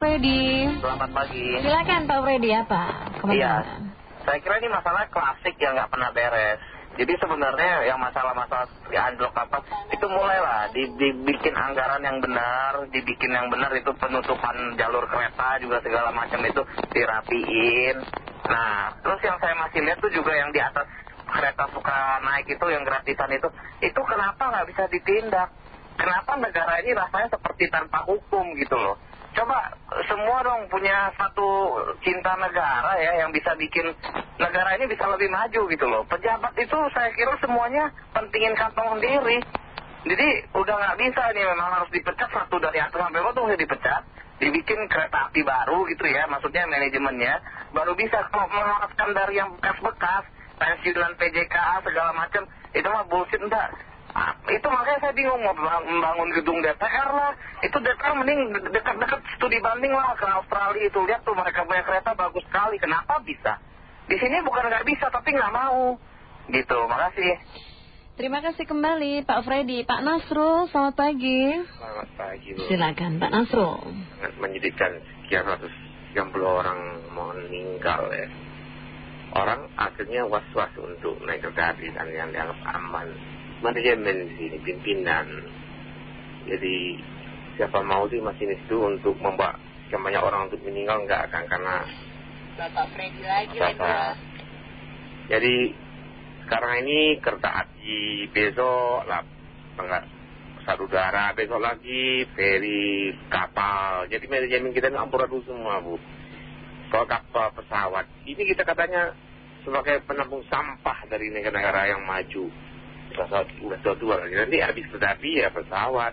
Freddy. Selamat pagi. Silakan Pak Freddy apa? Iya. Saya kira ini masalah klasik yang nggak pernah beres. Jadi sebenarnya yang masalah-masalah di anjlok apa itu mulailah di- dibikin anggaran yang benar, dibikin yang benar itu penutupan jalur kereta juga segala macam itu dirapiin. Nah, terus yang saya masih lihat tuh juga yang di atas kereta suka naik itu yang gratisan itu, itu kenapa nggak bisa ditindak? Kenapa negara ini rasanya seperti tanpa hukum gitu loh? Coba semua dong punya satu cinta negara ya yang bisa bikin negara ini bisa lebih maju gitu loh. Pejabat itu saya kira semuanya pentingin kantong sendiri. Jadi udah nggak bisa ini memang harus dipecat satu dari atas sampai bawah tuh harus dipecat. Dibikin kereta api baru gitu ya, maksudnya manajemennya. Baru bisa kalau mengharapkan dari yang bekas-bekas, pensiunan PJKA segala macam, itu mah bullshit enggak. Ah, itu makanya saya bingung mau bang- membangun gedung DPR lah. Itu DPR mending de- dekat-dekat studi banding lah ke Australia itu. Lihat tuh mereka punya kereta bagus sekali. Kenapa bisa? Di sini bukan nggak bisa tapi nggak mau. Gitu, makasih. Terima kasih kembali Pak Freddy. Pak Nasrul, selamat pagi. Selamat pagi Bu. Silakan Pak Nasrul. Sangat menyedihkan sekian ratus 30 orang meninggal ya. Orang akhirnya was-was untuk naik kereta api dan yang dianggap aman. Manajemen di sini, pimpinan. Jadi siapa mau sih masinis itu untuk membawa sekian banyak orang untuk meninggal? Nggak akan karena Bapak Freddy lagi Bapak. Jadi sekarang ini kereta api besok lah enggak pesawat udara besok lagi feri kapal. Jadi manajemen kita ini amburadul semua bu. Kalau kapal pesawat ini kita katanya sebagai penampung sampah dari negara-negara yang maju pesawat udah tua-tua lagi nanti habis kereta ya pesawat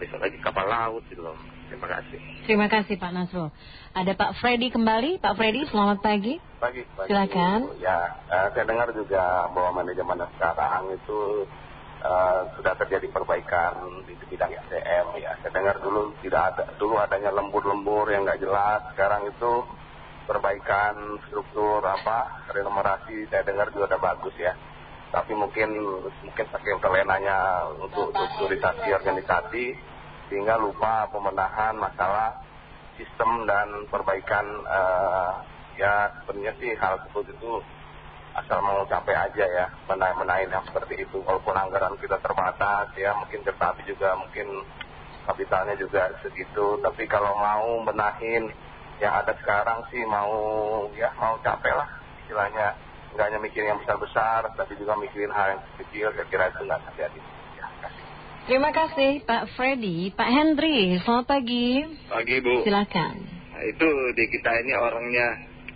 besok lagi kapal laut gitu loh terima kasih Terima kasih Pak Nasrul. Ada Pak Freddy kembali. Pak Freddy, selamat pagi. Pagi, pagi. Silakan. Ya, eh, saya dengar juga bahwa manajemen sekarang itu eh, sudah terjadi perbaikan di bidang SDM ya. Saya dengar dulu tidak ada, dulu adanya lembur-lembur yang nggak jelas. Sekarang itu perbaikan struktur apa, renumerasi saya dengar juga udah bagus ya. Tapi mungkin mungkin saking terlenanya untuk strukturisasi organisasi sehingga lupa pemenahan masalah sistem dan perbaikan eh, ya sebenarnya sih hal tersebut itu asal mau capek aja ya menaik menaik yang seperti itu. Walaupun anggaran kita terbatas ya mungkin kereta api juga mungkin kapitalnya juga segitu. Tapi kalau mau benahin yang ada sekarang sih mau ya mau capek lah istilahnya nggak hanya mikirin yang besar-besar tapi juga mikirin hal yang kecil saya kira itu nggak terjadi ya, kasih. Terima kasih Pak Freddy. Pak Hendry, selamat pagi. Pagi Bu. Silakan. Nah, itu di kita ini orangnya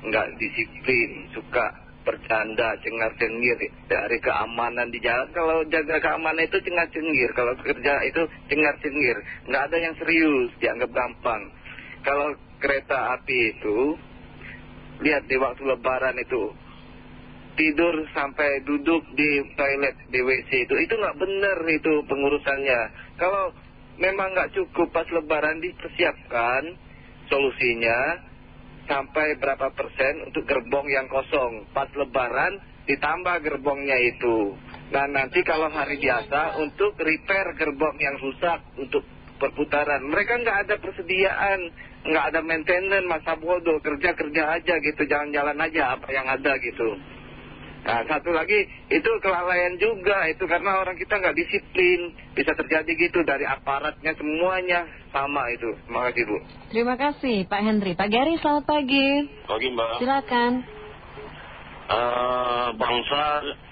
nggak disiplin, suka bercanda, cengar cengir dari keamanan di jalan. Kalau jaga keamanan itu cengar cengir, kalau kerja itu cengar cengir, nggak ada yang serius, dianggap gampang. Kalau kereta api itu, lihat di waktu Lebaran itu tidur sampai duduk di toilet di WC itu. Itu nggak benar itu pengurusannya. Kalau memang nggak cukup pas lebaran dipersiapkan solusinya sampai berapa persen untuk gerbong yang kosong. Pas lebaran ditambah gerbongnya itu. Nah nanti kalau hari biasa untuk repair gerbong yang rusak untuk perputaran. Mereka nggak ada persediaan nggak ada maintenance masa bodoh kerja kerja aja gitu jalan-jalan aja apa yang ada gitu Nah satu lagi itu kelalaian juga itu karena orang kita nggak disiplin bisa terjadi gitu dari aparatnya semuanya sama itu. Terima kasih Bu. Terima kasih Pak Hendry. Pak Gary, selamat pagi. Pagi Mbak. Silakan. Eh, bangsa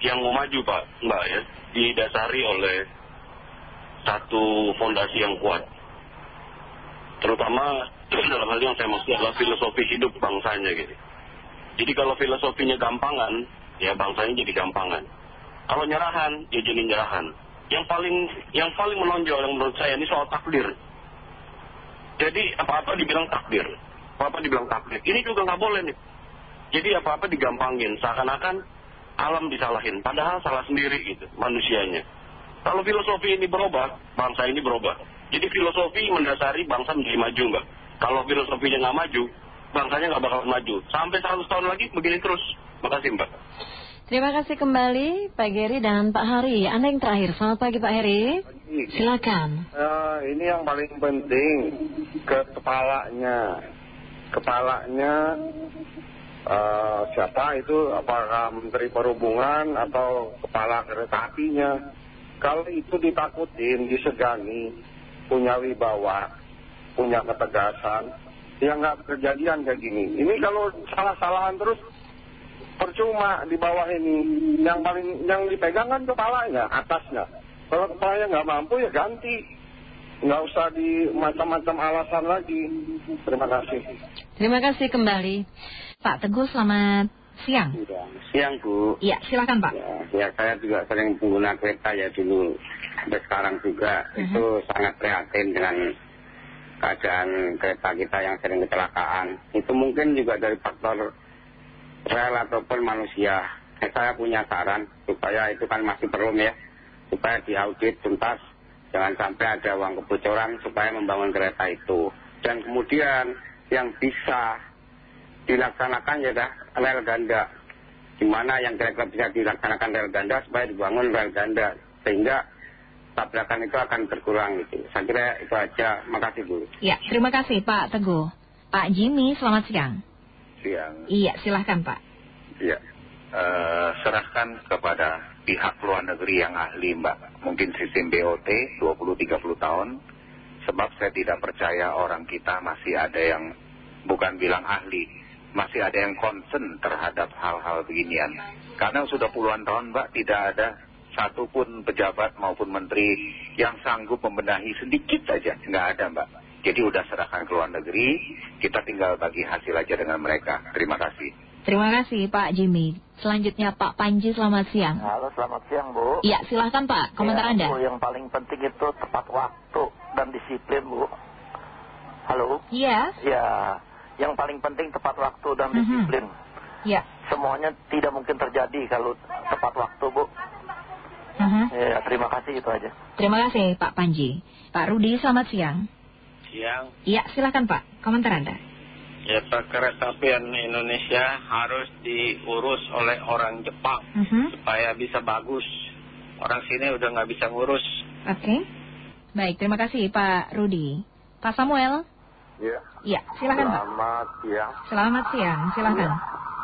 yang mau maju Pak, Mbak ya, didasari oleh satu fondasi yang kuat. Terutama dalam hal yang saya maksud adalah filosofi hidup bangsanya gitu. Jadi kalau filosofinya gampangan, ya bangsanya jadi gampangan. Kalau nyerahan, ya jadi nyerahan. Yang paling yang paling menonjol yang menurut saya ini soal takdir. Jadi apa-apa dibilang takdir, apa-apa dibilang takdir. Ini juga nggak boleh nih. Jadi apa-apa digampangin, seakan-akan alam disalahin. Padahal salah sendiri gitu, manusianya. Kalau filosofi ini berubah, bangsa ini berubah. Jadi filosofi mendasari bangsa menjadi maju mbak. Kalau filosofinya nggak maju, bangsanya nggak bakal maju. Sampai 100 tahun lagi begini terus. Makasih mbak. Terima kasih kembali Pak Geri dan Pak Hari. Anda yang terakhir. Selamat pagi Pak Heri. Silakan. Eh, ini yang paling penting ke kepalanya. Kepalanya eh, siapa itu? Apakah Menteri Perhubungan atau kepala kereta apinya? Kalau itu ditakutin, disegani, punya wibawa, punya ketegasan, ya nggak kejadian kayak gini. Ini kalau salah-salahan terus percuma di bawah ini. Yang paling yang dipegang kan kepalanya, atasnya. Kalau kepalanya nggak mampu ya ganti. Nggak usah di macam-macam alasan lagi. Terima kasih. Terima kasih kembali. Pak Teguh, selamat siang. Siang Bu. Iya, silakan Pak. Ya, ya saya juga sering pengguna kereta ya dulu. Sampai sekarang juga. Itu sangat prihatin dengan keadaan kereta kita yang sering kecelakaan. Itu mungkin juga dari faktor rel ataupun manusia. Eh, saya punya saran supaya itu kan masih perlu ya. Supaya diaudit tuntas. Jangan sampai ada uang kebocoran supaya membangun kereta itu. Dan kemudian yang bisa dilaksanakan ya dah rel ganda. Gimana yang kira-kira bisa dilaksanakan rel ganda supaya dibangun rel ganda. Sehingga tabrakan itu akan berkurang gitu. Saya kira itu aja. Makasih Bu. Ya, terima kasih Pak Teguh. Pak Jimmy, selamat siang. Siang. Iya, silahkan Pak. Ya. serahkan kepada pihak luar negeri yang ahli Mbak. Mungkin sistem BOT 20-30 tahun. Sebab saya tidak percaya orang kita masih ada yang bukan bilang ahli. Masih ada yang concern terhadap hal-hal beginian. Karena sudah puluhan tahun Mbak tidak ada satupun pejabat maupun menteri yang sanggup membenahi sedikit saja. Nggak ada Mbak. Jadi udah serahkan ke luar negeri, kita tinggal bagi hasil aja dengan mereka. Terima kasih. Terima kasih Pak Jimmy. Selanjutnya Pak Panji, selamat siang. Halo, selamat siang, Bu. Iya, silahkan Pak. Komentar Ya, Anda. Bu, yang paling penting itu tepat waktu dan disiplin, Bu. Halo? Iya, Ya, yang paling penting tepat waktu dan Mhm. disiplin. iya. Semuanya tidak mungkin terjadi kalau tepat waktu, Bu. Mhm. Ya, terima kasih itu aja. Terima kasih Pak Panji. Pak Rudi, selamat siang. Siang, Iya, silakan Pak. Komentar Anda. ya Pak kereta apian Indonesia harus diurus oleh orang Jepang Mhm. supaya bisa bagus. Orang sini udah nggak bisa ngurus. Oke. Baik, terima kasih Pak Rudi. Pak Samuel? Ya. Iya, silakan Pak. Selamat siang. Selamat siang, silakan.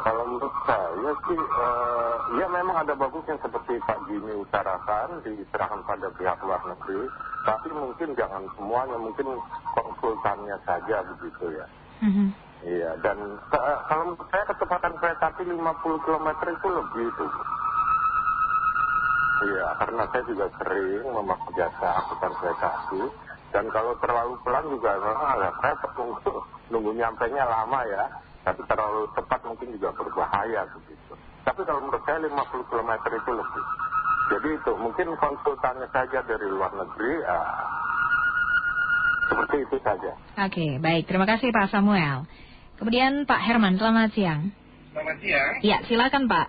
Kalau menurut saya sih, eh, ya memang ada bagusnya seperti Pak Jimmy utarakan, diserahkan pada pihak luar negeri. Tapi mungkin jangan semuanya, mungkin konsultannya saja begitu ya. Mhm. Iya, dan ke- kalau menurut saya kecepatan kereta api 50 km itu lebih itu. Iya, karena saya juga sering memakai jasa angkutan kereta api. Dan kalau terlalu pelan juga memang agak repot untuk nunggu nyampainya lama ya. Tapi terlalu cepat mungkin juga berbahaya begitu. Tapi kalau menurut saya 50 km itu lebih. Jadi itu mungkin konsultannya saja dari luar negeri. ah, seperti itu saja. Oke, baik. Terima kasih Pak Samuel. Kemudian Pak Herman, selamat siang. Selamat siang. Iya, silakan Pak.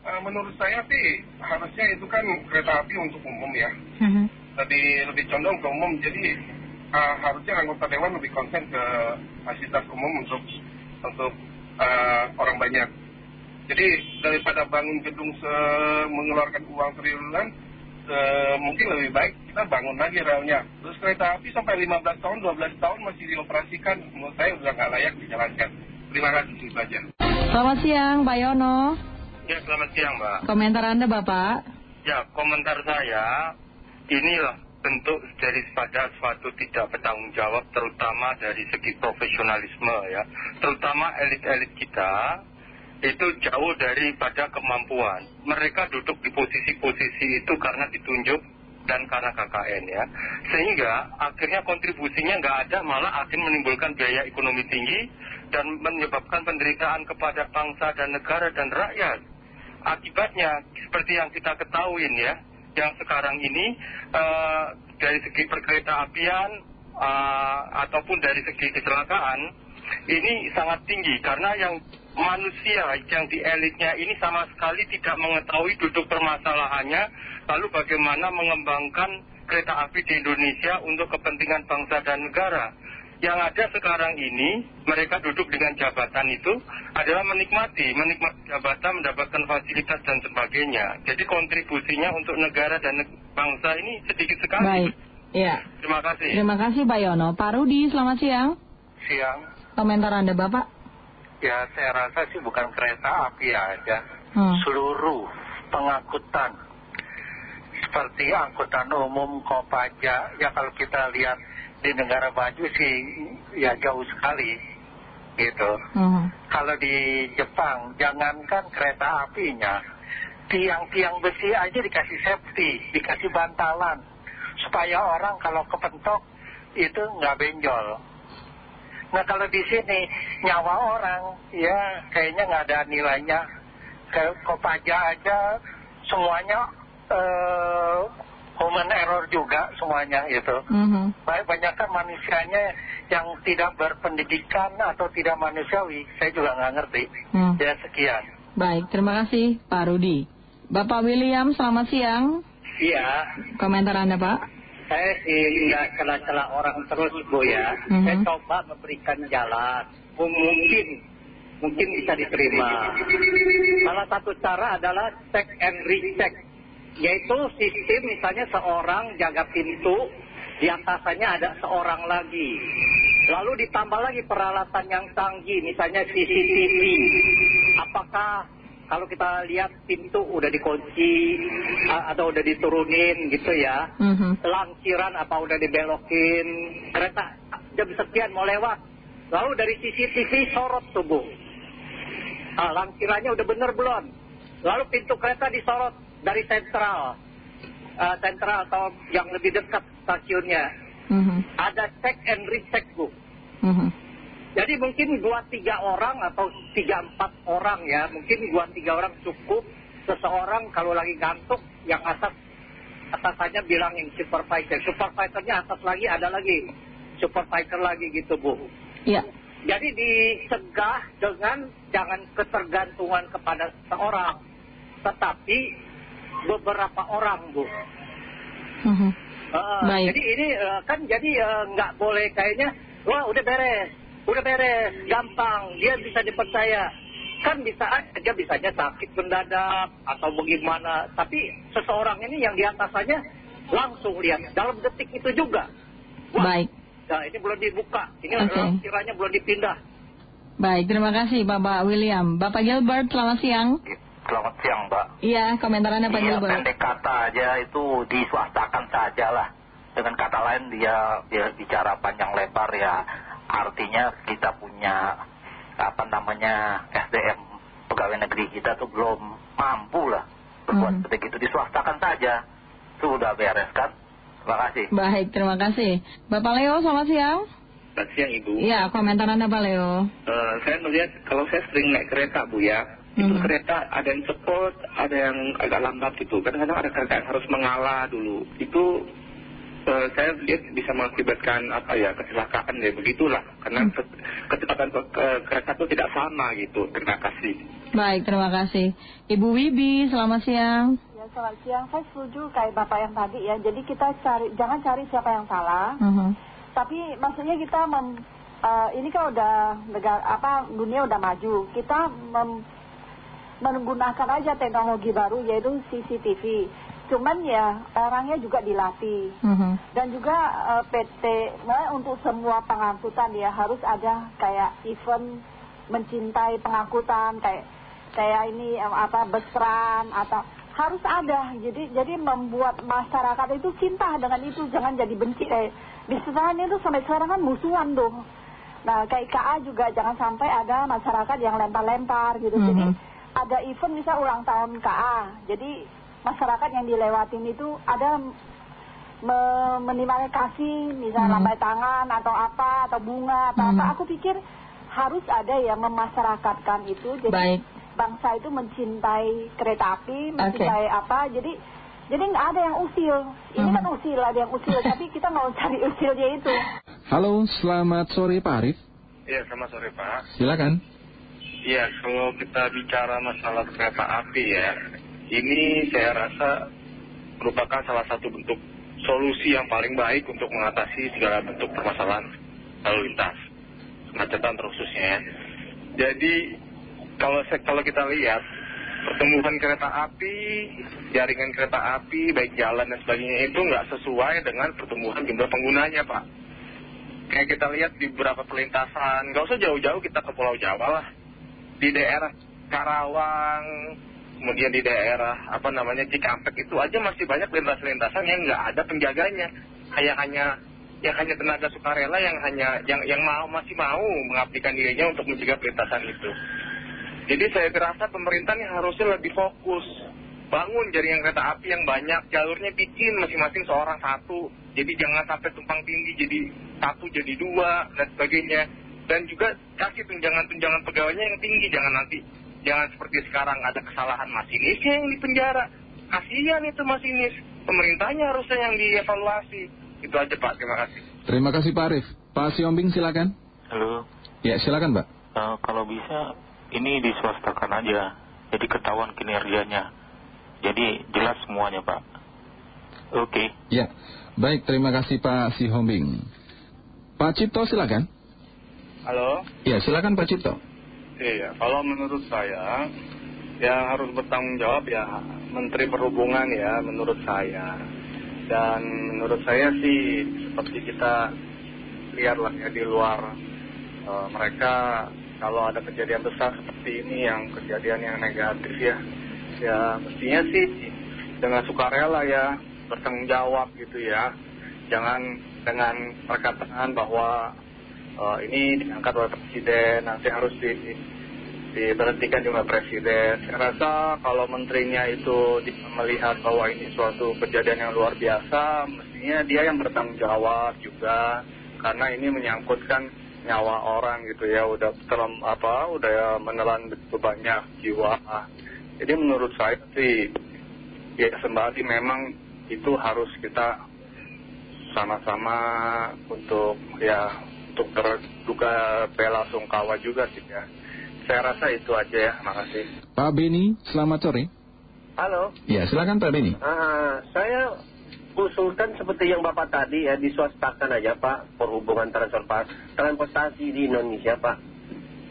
Eh, menurut saya sih harusnya itu kan kereta api untuk umum ya. Mhm. Lebih lebih condong ke umum. Jadi eh, harusnya anggota dewan lebih konsen ke fasilitas umum untuk untuk eh, orang banyak. Jadi daripada bangun gedung se- mengeluarkan uang triliunan, mungkin lebih baik kita bangun lagi relnya. Terus kereta api sampai 15 tahun, 12 tahun masih dioperasikan, menurut saya udah nggak layak dijalankan. Terima kasih itu saja. Selamat siang, Pak Yono. Ya selamat siang Mbak. Komentar Anda, Bapak. Ya komentar saya inilah bentuk dari pada suatu tidak bertanggung jawab terutama dari segi profesionalisme ya. Terutama elit-elit kita itu jauh daripada kemampuan. Mereka duduk di posisi-posisi itu karena ditunjuk dan karena KKN ya. Sehingga akhirnya kontribusinya nggak ada malah akhirnya menimbulkan biaya ekonomi tinggi dan menyebabkan penderitaan kepada bangsa dan negara dan rakyat. Akibatnya seperti yang kita ketahui ya, yang sekarang ini eh, dari segi perkereta apian eh, ataupun dari segi kecelakaan ini sangat tinggi. Karena yang manusia yang di elitnya ini sama sekali tidak mengetahui duduk permasalahannya lalu bagaimana mengembangkan kereta api di Indonesia untuk kepentingan bangsa dan negara Yang ada sekarang ini, mereka duduk dengan jabatan itu adalah menikmati, menikmati jabatan, mendapatkan fasilitas dan sebagainya. Jadi kontribusinya untuk negara dan bangsa ini sedikit sekali. Baik, ya. Terima kasih. Terima kasih Pak Yono. Pak Rudi, selamat siang. Siang. Komentar Anda Bapak? Ya saya rasa sih bukan kereta api aja. Hmm. Seluruh pengangkutan. Seperti angkutan umum, kopaja. Ya kalau kita lihat di negara maju sih ya jauh sekali. Gitu. Hmm. Kalau di Jepang, jangankan kereta apinya. Tiang-tiang besi aja dikasih safety, dikasih bantalan. Supaya orang kalau kepentok itu nggak benjol. Nah kalau di sini nyawa orang ya kayaknya nggak ada nilainya. Ke Kopaja aja semuanya eh, human error juga semuanya itu. Mhm. Banyak banyak kan manusianya yang tidak berpendidikan atau tidak manusiawi. Saya juga nggak ngerti. Hmm. Ya sekian. Baik, terima kasih Pak Rudi. Bapak William, selamat siang. Iya, Komentar Anda Pak? saya sih nggak celah-celah orang terus Bu ya. Mhm. Saya coba memberikan jalan. Mungkin, mungkin bisa diterima. Salah satu cara adalah check and recheck. Yaitu sistem misalnya seorang jaga pintu, di atasnya ada seorang lagi. Lalu ditambah lagi peralatan yang canggih, misalnya CCTV. Apakah kalau kita lihat pintu udah dikunci atau udah diturunin gitu ya. Mhm. Langkiran apa udah dibelokin, kereta jam sekian mau lewat. Lalu dari CCTV sorot tuh Bu. Ah, langkirannya udah bener belum? Lalu pintu kereta disorot dari sentral. Ah, sentral atau yang lebih dekat stasiunnya. Mhm. Ada check and recheck Bu. Mhm. Jadi mungkin dua tiga orang atau tiga empat orang ya, mungkin dua tiga orang cukup. Seseorang kalau lagi ngantuk, yang atas atasannya bilang yang supervisor, supervisornya atas lagi ada lagi, supervisor lagi gitu bu. Ya. Jadi dicegah dengan jangan ketergantungan kepada seorang, tetapi beberapa orang bu. Mhm. Ah, Baik. Jadi ini eh, kan jadi eh, nggak boleh kayaknya, wah udah beres, udah beres, gampang, dia bisa dipercaya. Kan bisa aja, bisanya sakit mendadak atau bagaimana. Tapi seseorang ini yang di atasannya langsung lihat dalam detik itu juga. Baik. Nah ini belum dibuka, ini eh, kiranya belum dipindah. Baik, terima kasih Bapak William. Bapak Gilbert, selamat siang. Selamat siang, Mbak. Iya, komentar Anda Pak Iya, Gilbert. pendek kata aja itu diswastakan saja lah. Dengan kata lain dia, dia bicara panjang lebar ya. Artinya kita punya apa namanya SDM pegawai negeri kita tuh belum mampu lah berbuat Hmm. seperti itu. Diswastakan saja. Sudah beres kan? Terima kasih. Baik, terima kasih. Bapak Leo, selamat siang. Selamat siang Ibu. Iya, komentar Anda Pak Leo. Eh, saya melihat kalau saya sering naik kereta Bu ya, itu kereta ada yang cepat, ada yang agak lambat gitu. Kadang-kadang ada kereta yang harus mengalah dulu. Itu eh, saya lihat bisa mengakibatkan apa ya kecelakaan ya begitulah. Karena Hmm. ke- kecepatan ke- ke- kereta itu tidak sama gitu. Terima kasih. Baik, terima kasih. Ibu Wibi, selamat siang. Ya, selamat siang. Saya setuju kayak Bapak yang tadi ya. Jadi kita cari, jangan cari siapa yang salah. Mhm. Tapi maksudnya kita mem, eh, ini kan udah negara apa dunia udah maju. Kita mem, menggunakan aja teknologi baru yaitu CCTV. Cuman ya orangnya juga dilatih. Mhm. Dan juga eh, PT nah, untuk semua pengangkutan ya harus ada kayak event mencintai pengangkutan kayak kayak ini eh, apa besran atau harus ada. Jadi jadi membuat masyarakat itu cinta dengan itu jangan jadi benci di sekarang itu sampai sekarang kan musuhan tuh. Nah kayak KA juga jangan sampai ada masyarakat yang lempar-lempar gitu. Jadi Mhm. Ada event misal ulang tahun KA. Jadi masyarakat yang dilewatin itu ada me- kasih, misalnya lambai tangan atau apa atau bunga atau apa. Mhm. Aku pikir harus ada ya memasyarakatkan itu. Jadi Baik. bangsa itu mencintai kereta api, mencintai apa. Jadi jadi nggak ada yang usil. Ini Mhm. kan usil, ada yang usil. tapi kita mau cari usilnya itu. Halo, selamat sore Pak Arif. Iya, selamat sore Pak. Silakan. Iya, kalau kita bicara masalah kereta api ya, ini saya rasa merupakan salah satu bentuk solusi yang paling baik untuk mengatasi segala bentuk permasalahan lalu lintas kemacetan terkhususnya ya. Jadi kalau kalau kita lihat pertumbuhan kereta api jaringan kereta api baik jalan dan sebagainya itu nggak sesuai dengan pertumbuhan jumlah penggunanya Pak. Kayak kita lihat di beberapa perlintasan nggak usah jauh-jauh kita ke Pulau Jawa lah di daerah Karawang kemudian di daerah apa namanya Cikampek itu aja masih banyak lintas-lintasan yang nggak ada penjaganya. Kayak hanya yang hanya tenaga sukarela yang hanya yang yang mau masih mau mengabdikan dirinya untuk mencegah perlintasan itu. Jadi saya rasa pemerintah ini harusnya lebih fokus. Bangun jaringan kereta api yang banyak. Jalurnya bikin masing-masing seorang satu. Jadi jangan sampai tumpang tindih jadi satu jadi dua dan sebagainya dan juga kasih tunjangan-tunjangan pegawainya yang tinggi jangan nanti jangan seperti sekarang ada kesalahan masinisnya yang dipenjara kasihan itu masinis pemerintahnya harusnya yang dievaluasi itu aja Pak terima kasih Terima kasih Pak Arif. Pak Siombing silakan. Halo, Ya silakan Pak. Eh, kalau bisa ini diswastakan aja, jadi ketahuan kinerjanya. Jadi jelas semuanya Pak. Oke. Ya, baik terima kasih Pak Sihombing. Pak Cipto silakan. Halo? Ya silakan Pak Cipto. Iya, kalau menurut saya yang harus bertanggung jawab ya Menteri Perhubungan ya menurut saya. Dan menurut saya sih seperti kita lihatlah ya di luar eh, mereka kalau ada kejadian besar seperti ini yang kejadian yang negatif ya ya mestinya sih dengan sukarela ya bertanggung jawab gitu ya jangan dengan perkataan bahwa eh, ini diangkat oleh presiden nanti harus di, diberhentikan juga presiden. Saya rasa kalau menterinya itu melihat bahwa ini suatu kejadian yang luar biasa mestinya dia yang bertanggung jawab juga. Karena ini menyangkutkan nyawa orang gitu ya udah terlem, apa udah menelan begitu banyak jiwa. Jadi menurut saya sih ya sembari memang itu harus kita sama-sama untuk ya untuk terduga bela sungkawa juga sih ya. Saya rasa itu aja ya. Makasih. Pak Beni, selamat sore. Halo, Ya silakan Pak Beni. ah, saya usulkan seperti yang Bapak tadi ya diswastakan aja Pak perhubungan transportasi, transportasi di Indonesia Pak.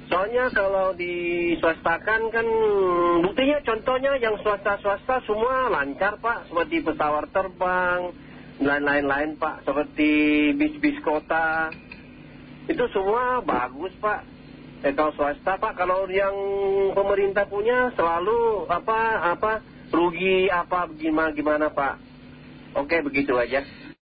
Soalnya kalau diswastakan kan buktinya contohnya yang swasta-swasta semua lancar Pak. Seperti pesawat terbang dan lain-lain Pak. Seperti bis-bis kota itu semua bagus Pak. Eh kalau swasta Pak kalau yang pemerintah punya selalu apa apa rugi apa gimana gimana Pak. Oke begitu aja.